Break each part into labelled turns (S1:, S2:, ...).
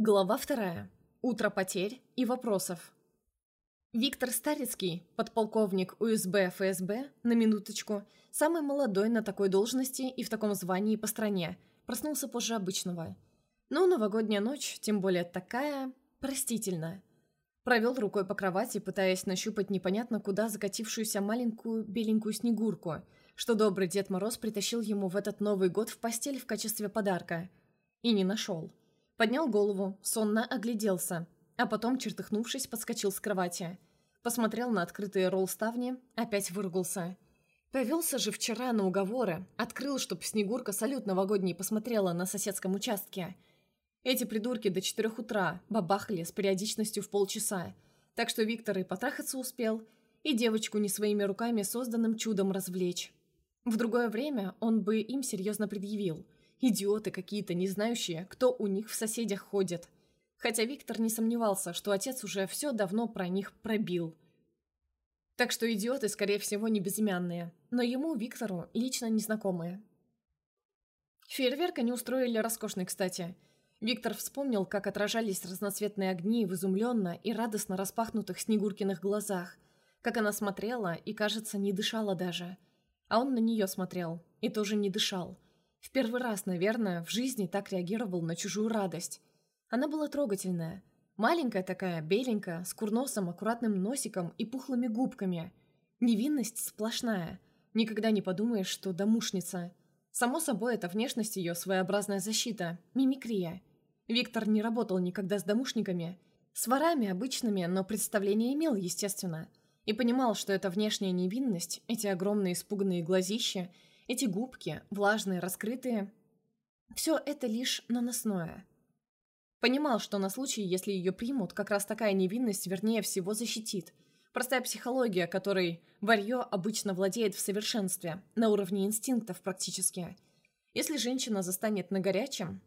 S1: Глава вторая. Утро потерь и вопросов. Виктор Старицкий, подполковник УСБ ФСБ, на минуточку, самый молодой на такой должности и в таком звании по стране, проснулся позже обычного. Но новогодняя ночь, тем более такая, простительная. Провел рукой по кровати, пытаясь нащупать непонятно куда закатившуюся маленькую беленькую снегурку, что добрый Дед Мороз притащил ему в этот Новый год в постель в качестве подарка. И не нашел. Поднял голову, сонно огляделся, а потом, чертыхнувшись, подскочил с кровати. Посмотрел на открытые ролл-ставни, опять выругался. Повелся же вчера на уговоры, открыл, чтоб Снегурка салют новогодний посмотрела на соседском участке. Эти придурки до четырех утра бабахали с периодичностью в полчаса, так что Виктор и потрахаться успел, и девочку не своими руками созданным чудом развлечь. В другое время он бы им серьезно предъявил – Идиоты какие-то, не знающие, кто у них в соседях ходит. Хотя Виктор не сомневался, что отец уже все давно про них пробил. Так что идиоты, скорее всего, не безымянные, но ему, Виктору, лично незнакомые. Фейерверк они устроили роскошный, кстати. Виктор вспомнил, как отражались разноцветные огни в изумленно и радостно распахнутых Снегуркиных глазах, как она смотрела и, кажется, не дышала даже. А он на нее смотрел и тоже не дышал – в первый раз, наверное, в жизни так реагировал на чужую радость. Она была трогательная. Маленькая такая, беленькая, с курносом, аккуратным носиком и пухлыми губками. Невинность сплошная. Никогда не подумаешь, что домушница. Само собой, это внешность ее своеобразная защита, мимикрия. Виктор не работал никогда с домушниками. С ворами обычными, но представление имел, естественно. И понимал, что эта внешняя невинность, эти огромные испуганные глазища – эти губки, влажные, раскрытые, все это лишь наносное. Понимал, что на случай, если ее примут, как раз такая невинность вернее всего защитит. Простая психология, которой варье обычно владеет в совершенстве, на уровне инстинктов практически. Если женщина застанет на горячем,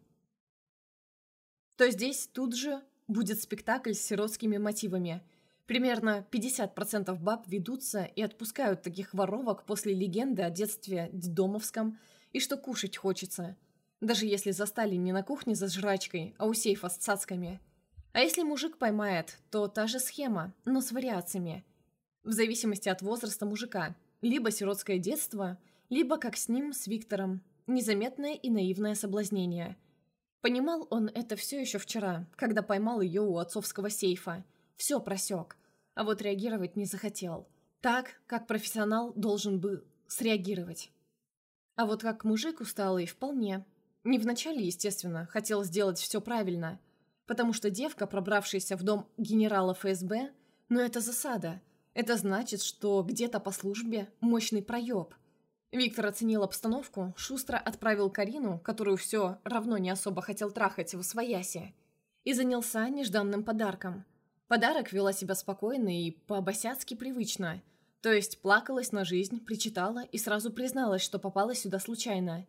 S1: то здесь тут же будет спектакль с сиротскими мотивами – Примерно 50% баб ведутся и отпускают таких воровок после легенды о детстве детдомовском и что кушать хочется. Даже если застали не на кухне за жрачкой, а у сейфа с цацками. А если мужик поймает, то та же схема, но с вариациями. В зависимости от возраста мужика. Либо сиротское детство, либо, как с ним, с Виктором, незаметное и наивное соблазнение. Понимал он это все еще вчера, когда поймал ее у отцовского сейфа. Все просек а вот реагировать не захотел. Так, как профессионал должен был среагировать. А вот как мужик усталый, вполне. Не вначале, естественно, хотел сделать все правильно, потому что девка, пробравшаяся в дом генерала ФСБ, ну это засада. Это значит, что где-то по службе мощный проеб. Виктор оценил обстановку, шустро отправил Карину, которую все равно не особо хотел трахать, в свояси, и занялся нежданным подарком – Подарок вела себя спокойно и по-босяцки привычно. То есть плакалась на жизнь, причитала и сразу призналась, что попала сюда случайно.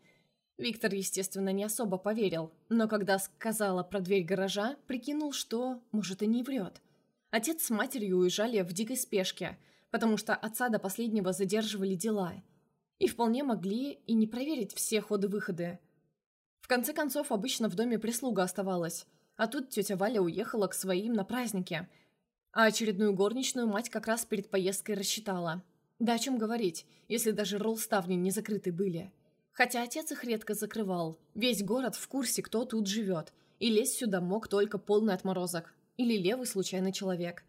S1: Виктор, естественно, не особо поверил, но когда сказала про дверь гаража, прикинул, что, может, и не врет. Отец с матерью уезжали в дикой спешке, потому что отца до последнего задерживали дела. И вполне могли и не проверить все ходы-выходы. В конце концов, обычно в доме прислуга оставалась – а тут тетя Валя уехала к своим на празднике. А очередную горничную мать как раз перед поездкой рассчитала. Да о чем говорить, если даже ролл-ставни не закрыты были. Хотя отец их редко закрывал. Весь город в курсе, кто тут живет. И лезть сюда мог только полный отморозок. Или левый случайный человек.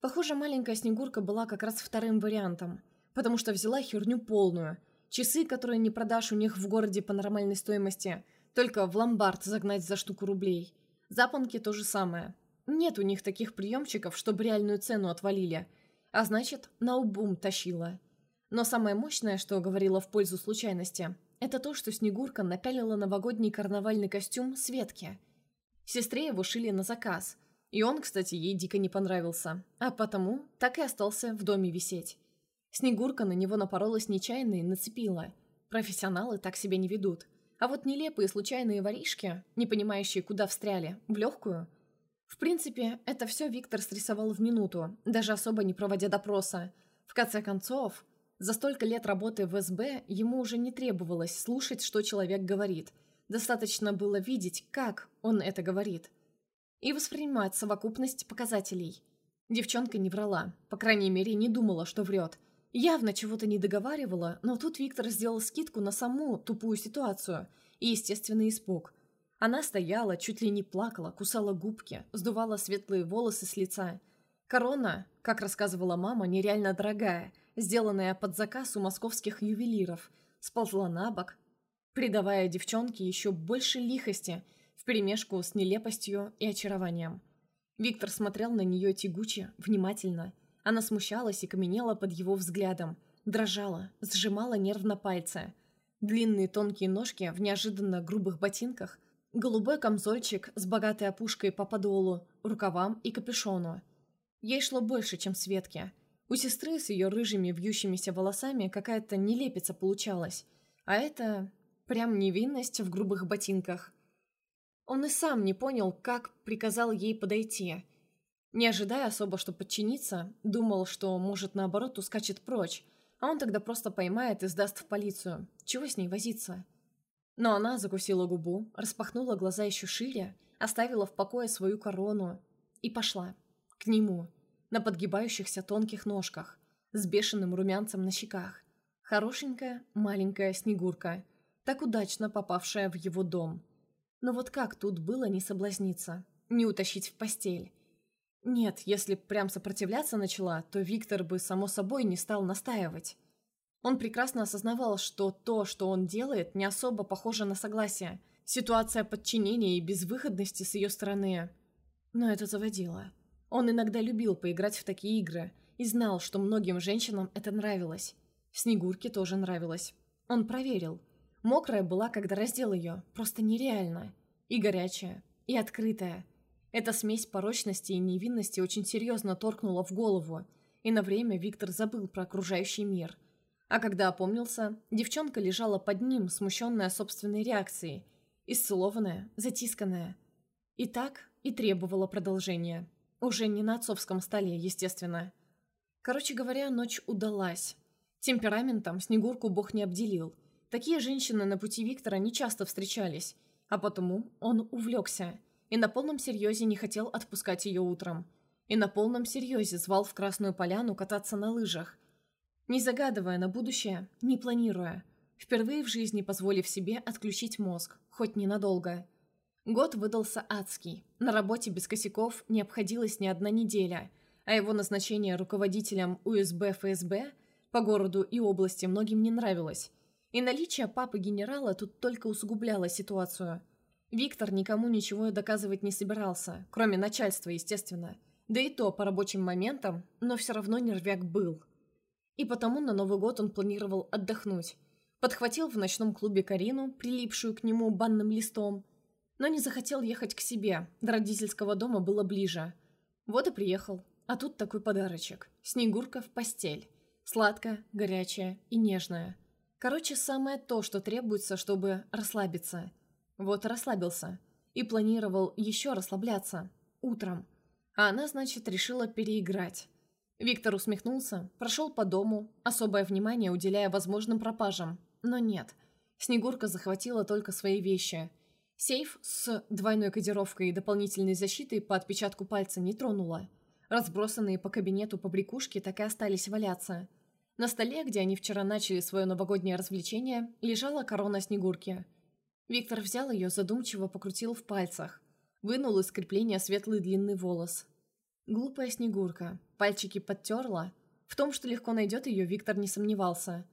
S1: Похоже, маленькая Снегурка была как раз вторым вариантом. Потому что взяла херню полную. Часы, которые не продашь у них в городе по нормальной стоимости, только в ломбард загнать за штуку рублей – Запонки то же самое. Нет у них таких приемчиков, чтобы реальную цену отвалили. А значит, на убум тащила. Но самое мощное, что говорило в пользу случайности, это то, что Снегурка напялила новогодний карнавальный костюм Светке. Сестре его шили на заказ. И он, кстати, ей дико не понравился. А потому так и остался в доме висеть. Снегурка на него напоролась нечаянно и нацепила. Профессионалы так себя не ведут. А вот нелепые случайные воришки, не понимающие, куда встряли, в легкую. В принципе, это все Виктор срисовал в минуту, даже особо не проводя допроса. В конце концов, за столько лет работы в СБ ему уже не требовалось слушать, что человек говорит. Достаточно было видеть, как он это говорит. и воспринимать совокупность показателей. Девчонка не врала, по крайней мере, не думала, что врет. Явно чего-то не договаривала, но тут Виктор сделал скидку на саму тупую ситуацию и естественный испуг. Она стояла, чуть ли не плакала, кусала губки, сдувала светлые волосы с лица. Корона, как рассказывала мама, нереально дорогая, сделанная под заказ у московских ювелиров, сползла на бок, придавая девчонке еще больше лихости вперемешку с нелепостью и очарованием. Виктор смотрел на нее тягуче, внимательно. Она смущалась и каменела под его взглядом, дрожала, сжимала нервно пальцы. Длинные тонкие ножки в неожиданно грубых ботинках, голубой камзольчик с богатой опушкой по подолу, рукавам и капюшону. Ей шло больше, чем Светке. У сестры с ее рыжими вьющимися волосами какая-то нелепица получалась, а это Прям невинность в грубых ботинках. Он и сам не понял, как приказал ей подойти. Не ожидая особо, что подчиниться, думал, что, может, наоборот, ускачет прочь, а он тогда просто поймает и сдаст в полицию. Чего с ней возиться? Но она закусила губу, распахнула глаза еще шире, оставила в покое свою корону и пошла. К нему, на подгибающихся тонких ножках, с бешеным румянцем на щеках. Хорошенькая, маленькая Снегурка, так удачно попавшая в его дом. Но вот как тут было не соблазниться, не утащить в постель? Нет, если прям сопротивляться начала, то Виктор бы, само собой, не стал настаивать. Он прекрасно осознавал, что то, что он делает, не особо похоже на согласие. Ситуация подчинения и безвыходности с ее стороны. Но это заводило. Он иногда любил поиграть в такие игры и знал, что многим женщинам это нравилось. Снегурке тоже нравилось. Он проверил – Мокрая была, когда раздел ее, просто нереально. И горячая, и открытая. Эта смесь порочности и невинности очень серьезно торкнула в голову, и на время Виктор забыл про окружающий мир. А когда опомнился, девчонка лежала под ним, смущенная собственной реакцией, исцелованная, затисканная. И так и требовала продолжения. Уже не на отцовском столе, естественно. Короче говоря, ночь удалась. Темпераментом Снегурку бог не обделил – Такие женщины на пути Виктора не часто встречались, а потому он увлекся и на полном серьезе не хотел отпускать ее утром. И на полном серьезе звал в Красную Поляну кататься на лыжах, не загадывая на будущее, не планируя, впервые в жизни позволив себе отключить мозг, хоть ненадолго. Год выдался адский, на работе без косяков не обходилась ни одна неделя, а его назначение руководителем УСБ ФСБ по городу и области многим не нравилось, и наличие папы-генерала тут только усугубляло ситуацию. Виктор никому ничего доказывать не собирался, кроме начальства, естественно. Да и то по рабочим моментам, но все равно нервяк был. И потому на Новый год он планировал отдохнуть. Подхватил в ночном клубе Карину, прилипшую к нему банным листом, но не захотел ехать к себе, до родительского дома было ближе. Вот и приехал. А тут такой подарочек. Снегурка в постель. Сладкая, горячая и нежная. Короче, самое то, что требуется, чтобы расслабиться. Вот расслабился. И планировал еще расслабляться. Утром. А она, значит, решила переиграть. Виктор усмехнулся, прошел по дому, особое внимание уделяя возможным пропажам. Но нет. Снегурка захватила только свои вещи. Сейф с двойной кодировкой и дополнительной защитой по отпечатку пальца не тронула. Разбросанные по кабинету побрякушки так и остались валяться – на столе, где они вчера начали свое новогоднее развлечение, лежала корона Снегурки. Виктор взял ее, задумчиво покрутил в пальцах. Вынул из крепления светлый длинный волос. Глупая Снегурка. Пальчики подтерла. В том, что легко найдет ее, Виктор не сомневался.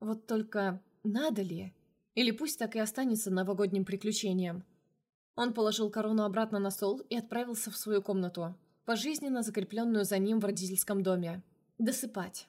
S1: Вот только надо ли? Или пусть так и останется новогодним приключением. Он положил корону обратно на стол и отправился в свою комнату, пожизненно закрепленную за ним в родительском доме. Досыпать.